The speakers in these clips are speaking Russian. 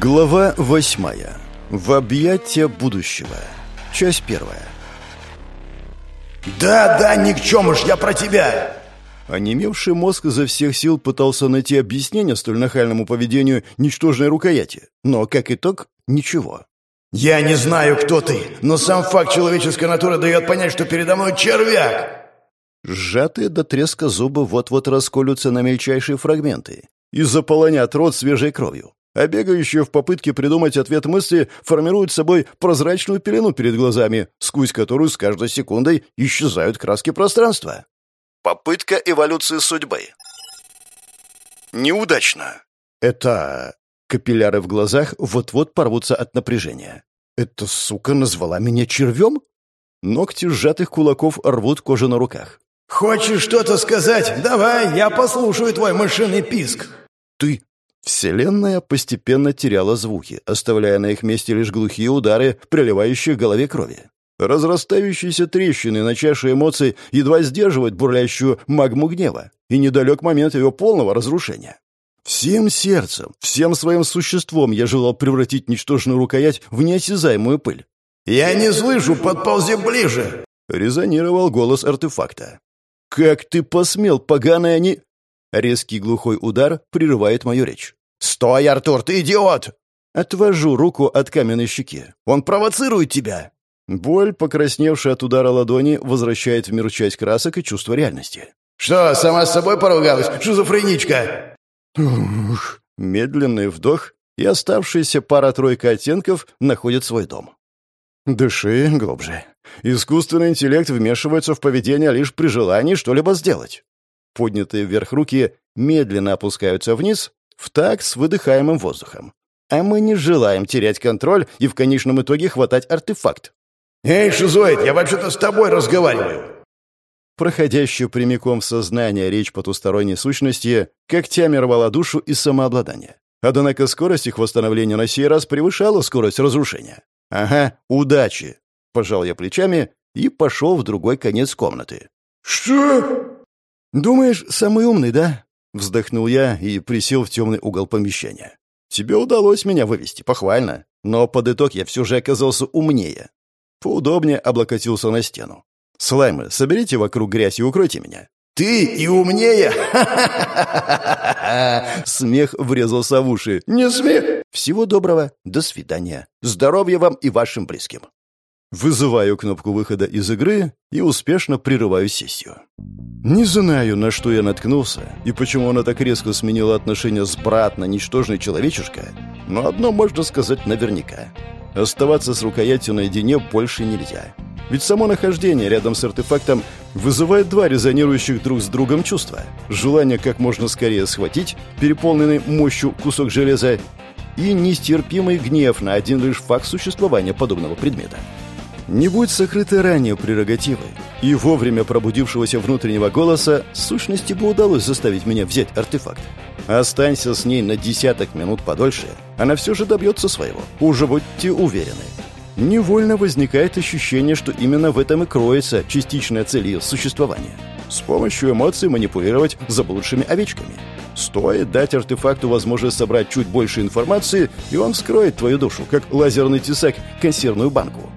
Глава восьмая. В объятия будущего. Часть первая. «Да, да, никчемыш, я про тебя!» Онемевший мозг изо всех сил пытался найти объяснение столь нахальному поведению ничтожной рукояти, но, как итог, ничего. «Я не знаю, кто ты, но сам факт человеческой натуры дает понять, что передо мной червяк!» Сжатые до треска зубы вот-вот расколются на мельчайшие фрагменты и заполонят рот свежей кровью а бегающие в попытке придумать ответ мысли формируют собой прозрачную пелену перед глазами, сквозь которую с каждой секундой исчезают краски пространства. Попытка эволюции судьбы. Неудачно. Это... Капилляры в глазах вот-вот порвутся от напряжения. Эта сука назвала меня червем? Ногти сжатых кулаков рвут кожу на руках. «Хочешь что-то сказать? Давай, я послушаю твой мышиный писк!» «Ты Вселенная постепенно теряла звуки, оставляя на их месте лишь глухие удары, приливающие к голове крови. Разрастающиеся трещины на чаше эмоций едва сдерживают бурлящую магму гнева, и недалек момент ее полного разрушения. Всем сердцем, всем своим существом я желал превратить ничтожную рукоять в неосязаемую пыль. «Я не слышу, подползи ближе!» — резонировал голос артефакта. «Как ты посмел, поганая не...» Резкий глухой удар прерывает мою речь. «Стой, Артур, ты идиот!» Отвожу руку от каменной щеки. «Он провоцирует тебя!» Боль, покрасневшая от удара ладони, возвращает в мир часть красок и чувство реальности. «Что, сама с собой поругалась? Шизофреничка!» Ух, медленный вдох, и оставшаяся пара-тройка оттенков находит свой дом. Дыши глубже. Искусственный интеллект вмешивается в поведение лишь при желании что-либо сделать. Поднятые вверх руки медленно опускаются вниз, в такт с выдыхаемым воздухом. А мы не желаем терять контроль и в конечном итоге хватать артефакт. «Эй, шизоид, я вообще-то с тобой разговариваю!» Проходящую прямиком в сознание речь потусторонней сущности когтями рвала душу и самообладание. Однако скорость их восстановления на сей раз превышала скорость разрушения. «Ага, удачи!» — пожал я плечами и пошел в другой конец комнаты. «Что?» «Думаешь, самый умный, да?» Вздохнул я и присел в темный угол помещения. «Тебе удалось меня вывести, похвально. Но под итог я все же оказался умнее». Поудобнее облокотился на стену. «Слаймы, соберите вокруг грязь и укройте меня». «Ты и умнее!» Смех врезался в уши. «Не смех!» «Всего доброго. До свидания. Здоровья вам и вашим близким». Вызываю кнопку выхода из игры и успешно прерываю сессию. Не знаю, на что я наткнулся и почему она так резко сменила отношение с брат на ничтожный человечишка, но одно можно сказать наверняка. Оставаться с рукоятью наедине больше нельзя. Ведь само нахождение рядом с артефактом вызывает два резонирующих друг с другом чувства. Желание как можно скорее схватить переполненный мощью кусок железа и нестерпимый гнев на один лишь факт существования подобного предмета. Не будь сокрытой ранее прерогативой, и вовремя пробудившегося внутреннего голоса сущности бы удалось заставить меня взять артефакт. Останься с ней на десяток минут подольше, она все же добьется своего, уже будьте уверены. Невольно возникает ощущение, что именно в этом и кроется частичная цель ее существования. С помощью эмоций манипулировать заблудшими овечками. Стоит дать артефакту возможность собрать чуть больше информации, и он вскроет твою душу, как лазерный тесак консервную банку.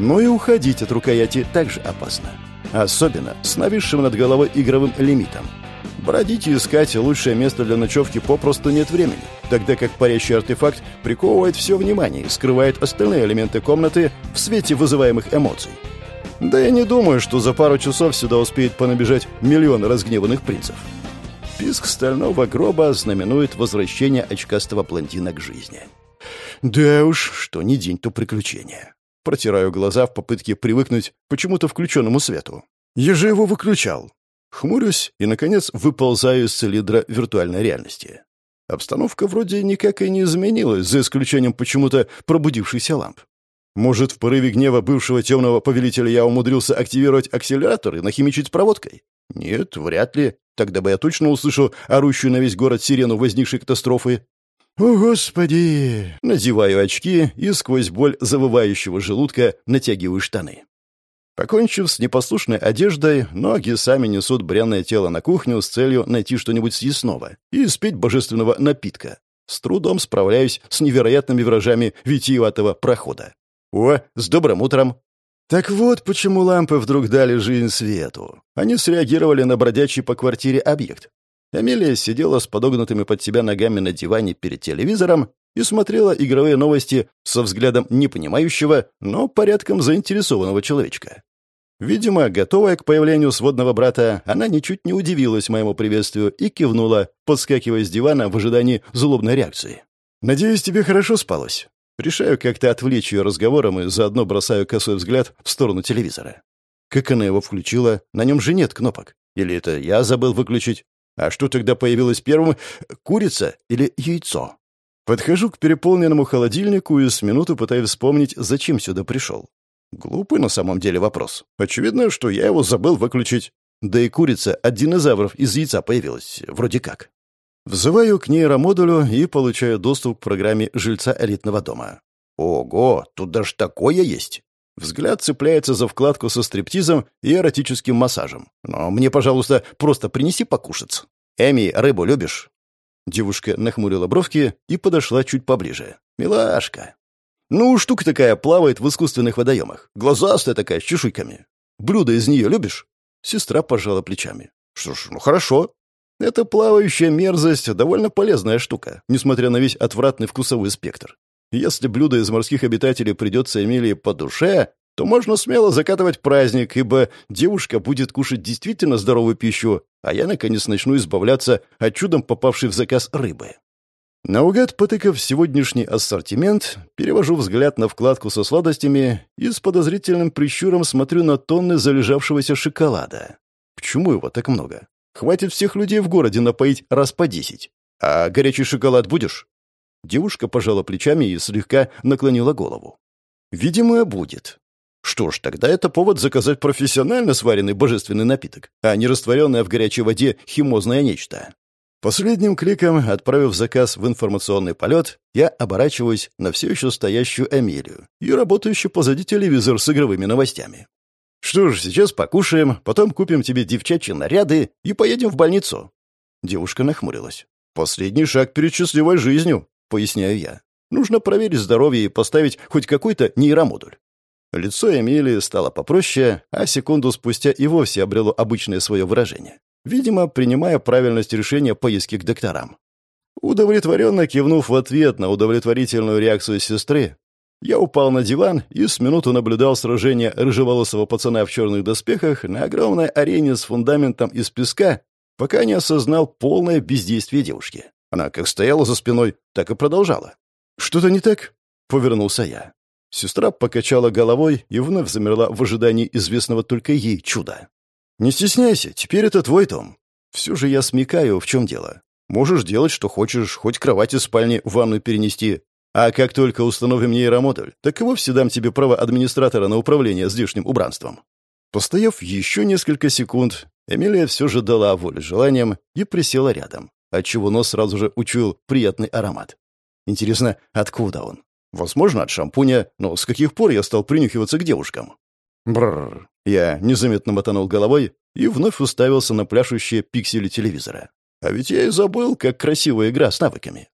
Но и уходить от рукояти также опасно. Особенно с нависшим над головой игровым лимитом. Бродить и искать лучшее место для ночевки попросту нет времени, тогда как парящий артефакт приковывает все внимание и скрывает остальные элементы комнаты в свете вызываемых эмоций. Да я не думаю, что за пару часов сюда успеет понабежать миллион разгневанных принцев. Писк стального гроба знаменует возвращение очкастого блондина к жизни. Да уж, что ни день, то приключение. Протираю глаза в попытке привыкнуть к почему-то включенному свету. Я же его выключал. Хмурюсь и, наконец, выползаю из цилиндра виртуальной реальности. Обстановка вроде никак и не изменилась, за исключением почему-то пробудившихся ламп. Может, в порыве гнева бывшего темного повелителя я умудрился активировать акселератор и нахимичить проводкой? Нет, вряд ли. Тогда бы я точно услышал орущую на весь город сирену возникшей катастрофы. «О, Господи!» Надеваю очки и сквозь боль завывающего желудка натягиваю штаны. Покончив с непослушной одеждой, ноги сами несут бренное тело на кухню с целью найти что-нибудь съестного и испить божественного напитка. С трудом справляюсь с невероятными виражами витиеватого прохода. О, с добрым утром! Так вот, почему лампы вдруг дали жизнь свету. Они среагировали на бродячий по квартире объект. Эмилия сидела с подогнутыми под себя ногами на диване перед телевизором и смотрела игровые новости со взглядом непонимающего, но порядком заинтересованного человечка. Видимо, готовая к появлению сводного брата, она ничуть не удивилась моему приветствию и кивнула, подскакивая с дивана в ожидании злобной реакции. «Надеюсь, тебе хорошо спалось?» Решаю как-то отвлечь ее разговором и заодно бросаю косой взгляд в сторону телевизора. Как она его включила? На нем же нет кнопок. Или это я забыл выключить? А что тогда появилось первым? Курица или яйцо? Подхожу к переполненному холодильнику и с минуту пытаюсь вспомнить, зачем сюда пришел. Глупый на самом деле вопрос. Очевидно, что я его забыл выключить. Да и курица от динозавров из яйца появилась. Вроде как. Взываю к нейромодулю и получаю доступ к программе жильца элитного дома. Ого, тут даже такое есть. Взгляд цепляется за вкладку со стриптизом и эротическим массажем. Но мне, пожалуйста, просто принеси покушать. Эми, рыбу любишь? Девушка нахмурила бровки и подошла чуть поближе. Милашка. Ну, штука такая плавает в искусственных водоемах. Глазастая такая, с чешуйками. Блюдо из нее любишь? Сестра пожала плечами. Что ж, ну хорошо. Эта плавающая мерзость — довольно полезная штука, несмотря на весь отвратный вкусовой спектр. Если блюдо из морских обитателей придется Эмилии по душе, то можно смело закатывать праздник, ибо девушка будет кушать действительно здоровую пищу, а я, наконец, начну избавляться от чудом попавшей в заказ рыбы. Наугад потыкав сегодняшний ассортимент, перевожу взгляд на вкладку со сладостями и с подозрительным прищуром смотрю на тонны залежавшегося шоколада. Почему его так много? Хватит всех людей в городе напоить раз по десять. А горячий шоколад будешь?» Девушка пожала плечами и слегка наклонила голову. «Видимо, будет. Что ж, тогда это повод заказать профессионально сваренный божественный напиток, а не растворенное в горячей воде химозное нечто». Последним кликом, отправив заказ в информационный полет, я оборачиваюсь на все еще стоящую Эмилию и работающую позади телевизор с игровыми новостями. «Что ж, сейчас покушаем, потом купим тебе девчачьи наряды и поедем в больницу». Девушка нахмурилась. «Последний шаг перед счастливой жизнью», — поясняю я. «Нужно проверить здоровье и поставить хоть какой-то нейромодуль». Лицо Эмилии стало попроще, а секунду спустя и вовсе обрело обычное свое выражение. Видимо, принимая правильность решения поиски к докторам. Удовлетворенно кивнув в ответ на удовлетворительную реакцию сестры, я упал на диван и с минуту наблюдал сражение рыжеволосого пацана в черных доспехах на огромной арене с фундаментом из песка, пока не осознал полное бездействие девушки. Она как стояла за спиной, так и продолжала. «Что-то не так?» — повернулся я. Сестра покачала головой и вновь замерла в ожидании известного только ей чуда. «Не стесняйся, теперь это твой том. Все же я смекаю, в чем дело. Можешь делать, что хочешь, хоть кровать из спальни в ванную перенести, а как только установим нейромодуль, так и вовсе дам тебе право администратора на управление здешним убранством». Постояв еще несколько секунд, Эмилия все же дала волю желаниям и присела рядом, отчего нос сразу же учуял приятный аромат. Интересно, откуда он? Возможно, от шампуня, но с каких пор я стал принюхиваться к девушкам? Бррр. Я незаметно мотанул головой и вновь уставился на пляшущие пиксели телевизора. А ведь я и забыл, как красивая игра с навыками.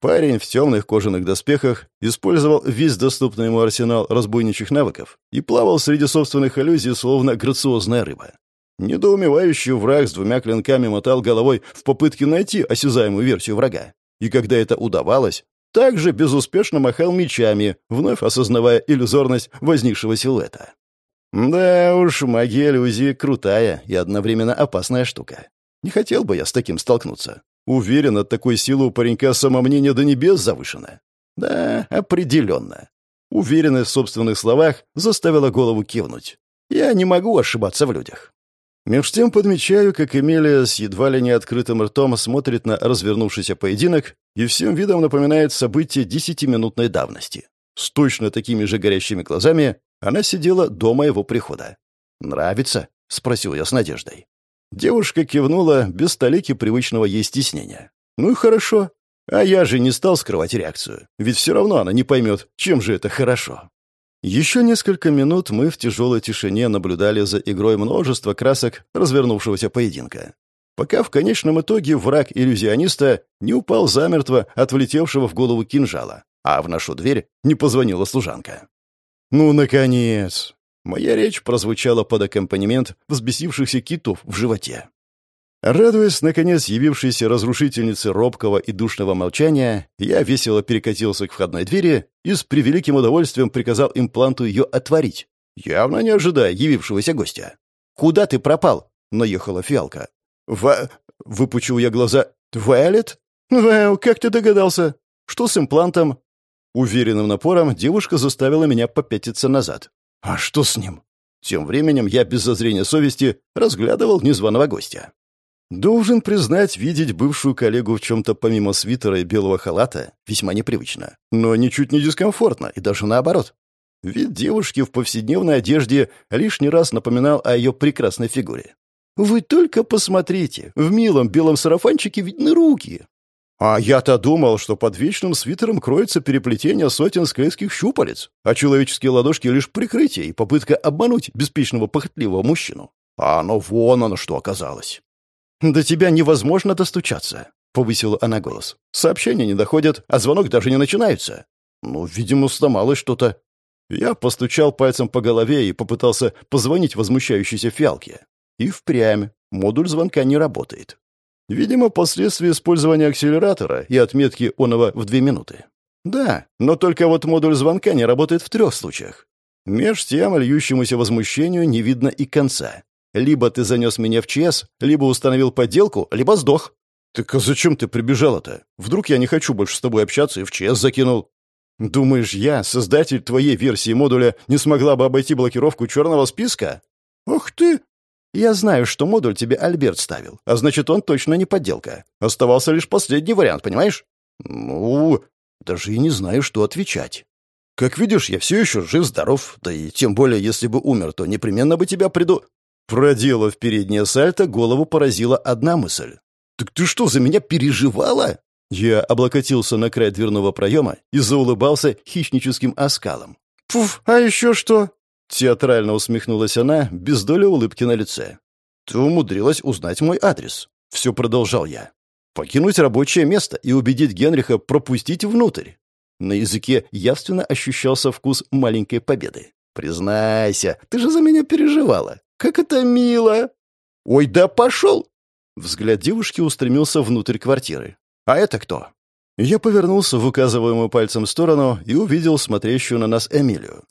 Парень в темных кожаных доспехах использовал весь доступный ему арсенал разбойничьих навыков и плавал среди собственных иллюзий, словно грациозная рыба. Недоумевающий враг с двумя клинками мотал головой в попытке найти осязаемую версию врага. И когда это удавалось, также безуспешно махал мечами, вновь осознавая иллюзорность возникшего силуэта. Да уж, магия иллюзии крутая и одновременно опасная штука. Не хотел бы я с таким столкнуться. Уверен, от такой силы у паренька самомнение до небес завышено. Да, определенно. Уверенность в собственных словах заставила голову кивнуть. Я не могу ошибаться в людях. Меж тем подмечаю, как Эмилия с едва ли не открытым ртом смотрит на развернувшийся поединок и всем видом напоминает события десятиминутной давности. С точно такими же горящими глазами она сидела до моего прихода. «Нравится?» — спросил я с надеждой. Девушка кивнула без столики привычного ей стеснения. «Ну и хорошо. А я же не стал скрывать реакцию, ведь все равно она не поймет, чем же это хорошо». Еще несколько минут мы в тяжелой тишине наблюдали за игрой множества красок развернувшегося поединка. пока в конечном итоге враг иллюзиониста не упал замертво от влетевшего в голову кинжала, а в нашу дверь не позвонила служанка. «Ну, наконец!» Моя речь прозвучала под аккомпанемент взбесившихся китов в животе. Радуясь, наконец, явившейся разрушительнице робкого и душного молчания, я весело перекатился к входной двери и с превеликим удовольствием приказал импланту ее отворить, явно не ожидая явившегося гостя. «Куда ты пропал?» — наехала фиалка. «В...» — выпучил я глаза. «Вайлет?» «Вайл, как ты догадался? Что с имплантом?» Уверенным напором девушка заставила меня попятиться назад. «А что с ним?» Тем временем я без зазрения совести разглядывал незваного гостя. Должен признать, видеть бывшую коллегу в чем-то помимо свитера и белого халата весьма непривычно, но ничуть не дискомфортно, и даже наоборот. Вид девушки в повседневной одежде лишний раз напоминал о ее прекрасной фигуре. «Вы только посмотрите, в милом белом сарафанчике видны руки!» А я-то думал, что под вечным свитером кроется переплетение сотен склейских щупалец, а человеческие ладошки — лишь прикрытие и попытка обмануть беспечного похотливого мужчину. А оно вон оно что оказалось. «До тебя невозможно достучаться», — повысила она голос. «Сообщения не доходят, а звонок даже не начинается». «Ну, видимо, сломалось что-то». Я постучал пальцем по голове и попытался позвонить возмущающейся фиалке. И впрямь модуль звонка не работает. Видимо, последствия использования акселератора и отметки оного в две минуты. Да, но только вот модуль звонка не работает в трех случаях. Меж тем льющемуся возмущению не видно и конца. Либо ты занес меня в ЧС, либо установил подделку, либо сдох. Так а зачем ты прибежала-то? Вдруг я не хочу больше с тобой общаться и в ЧС закинул? Думаешь, я, создатель твоей версии модуля, не смогла бы обойти блокировку черного списка? Ох ты! Я знаю, что модуль тебе Альберт ставил, а значит, он точно не подделка. Оставался лишь последний вариант, понимаешь? Ну, даже и не знаю, что отвечать. Как видишь, я все еще жив-здоров, да и тем более, если бы умер, то непременно бы тебя приду... Проделав переднее сальто, голову поразила одна мысль. «Так ты что, за меня переживала?» Я облокотился на край дверного проема и заулыбался хищническим оскалом. «Пуф, а еще что?» Театрально усмехнулась она, без доли улыбки на лице. «Ты умудрилась узнать мой адрес». Все продолжал я. «Покинуть рабочее место и убедить Генриха пропустить внутрь». На языке явственно ощущался вкус маленькой победы. «Признайся, ты же за меня переживала. Как это мило!» «Ой, да пошел!» Взгляд девушки устремился внутрь квартиры. «А это кто?» Я повернулся в указываемую пальцем сторону и увидел смотрящую на нас Эмилию.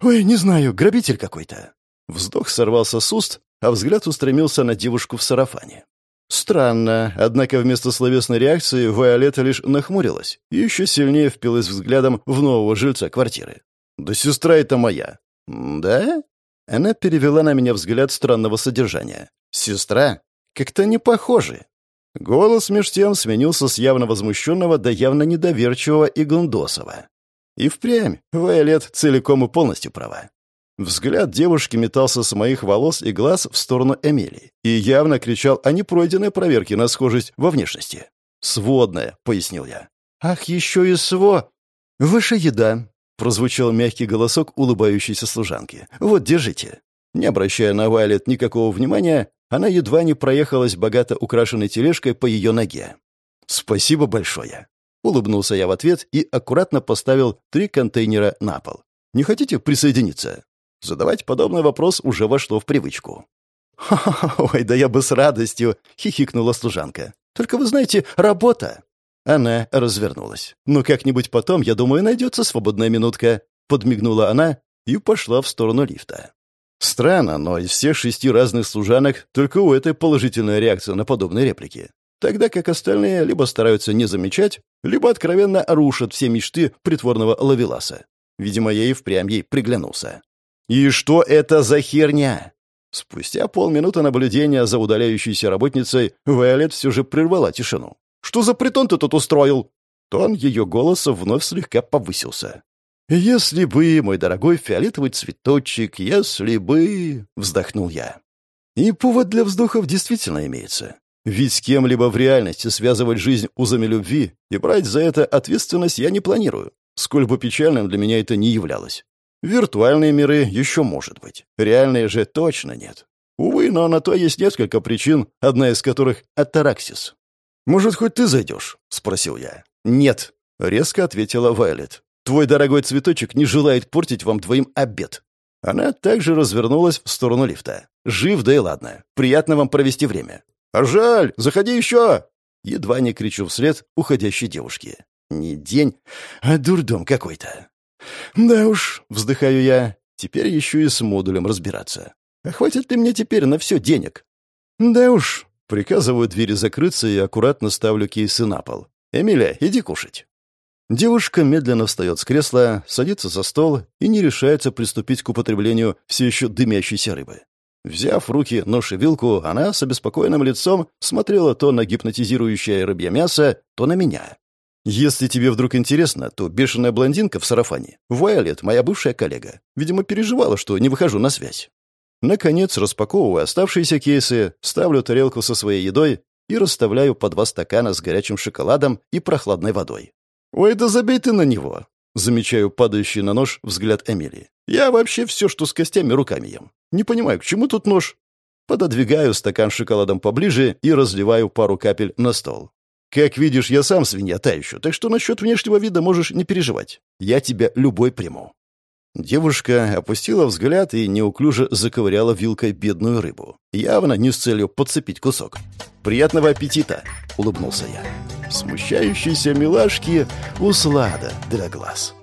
«Ой, не знаю, грабитель какой-то». Вздох сорвался с уст, а взгляд устремился на девушку в сарафане. Странно, однако вместо словесной реакции Виолетта лишь нахмурилась и еще сильнее впилась взглядом в нового жильца квартиры. «Да сестра это моя». «Да?» Она перевела на меня взгляд странного содержания. «Сестра? Как-то не похожи». Голос меж тем сменился с явно возмущенного до явно недоверчивого и гундосова. И впрямь, Вайолет целиком и полностью права. Взгляд девушки метался с моих волос и глаз в сторону Эмилии и явно кричал о непройденной проверке на схожесть во внешности. «Сводная», — пояснил я. «Ах, еще и сво!» «Выше еда», — прозвучал мягкий голосок улыбающейся служанки. «Вот, держите». Не обращая на Вайлет никакого внимания, она едва не проехалась богато украшенной тележкой по ее ноге. «Спасибо большое», Улыбнулся я в ответ и аккуратно поставил три контейнера на пол. «Не хотите присоединиться?» Задавать подобный вопрос уже вошло в привычку. «Ха-ха, ой, да я бы с радостью!» — хихикнула служанка. «Только вы знаете, работа!» Она развернулась. «Ну, как-нибудь потом, я думаю, найдется свободная минутка», — подмигнула она и пошла в сторону лифта. Странно, но из всех шести разных служанок только у этой положительная реакция на подобные реплики тогда как остальные либо стараются не замечать, либо откровенно рушат все мечты притворного лавеласа. Видимо, я и впрямь ей приглянулся. «И что это за херня?» Спустя полминуты наблюдения за удаляющейся работницей, Виолет все же прервала тишину. «Что за притон ты тут устроил?» Тон ее голоса вновь слегка повысился. «Если бы, мой дорогой фиолетовый цветочек, если бы...» — вздохнул я. И повод для вздохов действительно имеется. Ведь с кем-либо в реальности связывать жизнь узами любви и брать за это ответственность я не планирую, сколь бы печальным для меня это не являлось. Виртуальные миры еще может быть, реальные же точно нет. Увы, но на то есть несколько причин, одна из которых — атараксис. «Может, хоть ты зайдешь?» — спросил я. «Нет», — резко ответила Вайлет. «Твой дорогой цветочек не желает портить вам двоим обед». Она также развернулась в сторону лифта. «Жив, да и ладно. Приятно вам провести время». «Жаль, заходи еще!» Едва не кричу вслед уходящей девушке. «Не день, а дурдом какой-то». «Да уж», — вздыхаю я, — «теперь еще и с модулем разбираться. А хватит ли мне теперь на все денег?» «Да уж», — приказываю двери закрыться и аккуратно ставлю кейсы на пол. «Эмилия, иди кушать». Девушка медленно встает с кресла, садится за стол и не решается приступить к употреблению все еще дымящейся рыбы. Взяв в руки нож и вилку, она с обеспокоенным лицом смотрела то на гипнотизирующее рыбье мясо, то на меня. Если тебе вдруг интересно, то бешеная блондинка в сарафане, Вайолет, моя бывшая коллега, видимо, переживала, что не выхожу на связь. Наконец, распаковывая оставшиеся кейсы, ставлю тарелку со своей едой и расставляю по два стакана с горячим шоколадом и прохладной водой. «Ой, да забей ты на него!» Замечаю падающий на нож взгляд Эмилии. «Я вообще все, что с костями, руками ем. Не понимаю, к чему тут нож?» Пододвигаю стакан шоколадом поближе и разливаю пару капель на стол. Как видишь, я сам свинья та еще, так что насчет внешнего вида можешь не переживать. Я тебя любой приму». Девушка опустила взгляд и неуклюже заковыряла вилкой бедную рыбу. Явно не с целью подцепить кусок. «Приятного аппетита!» — улыбнулся я. Смущающиеся милашки услада для глаз.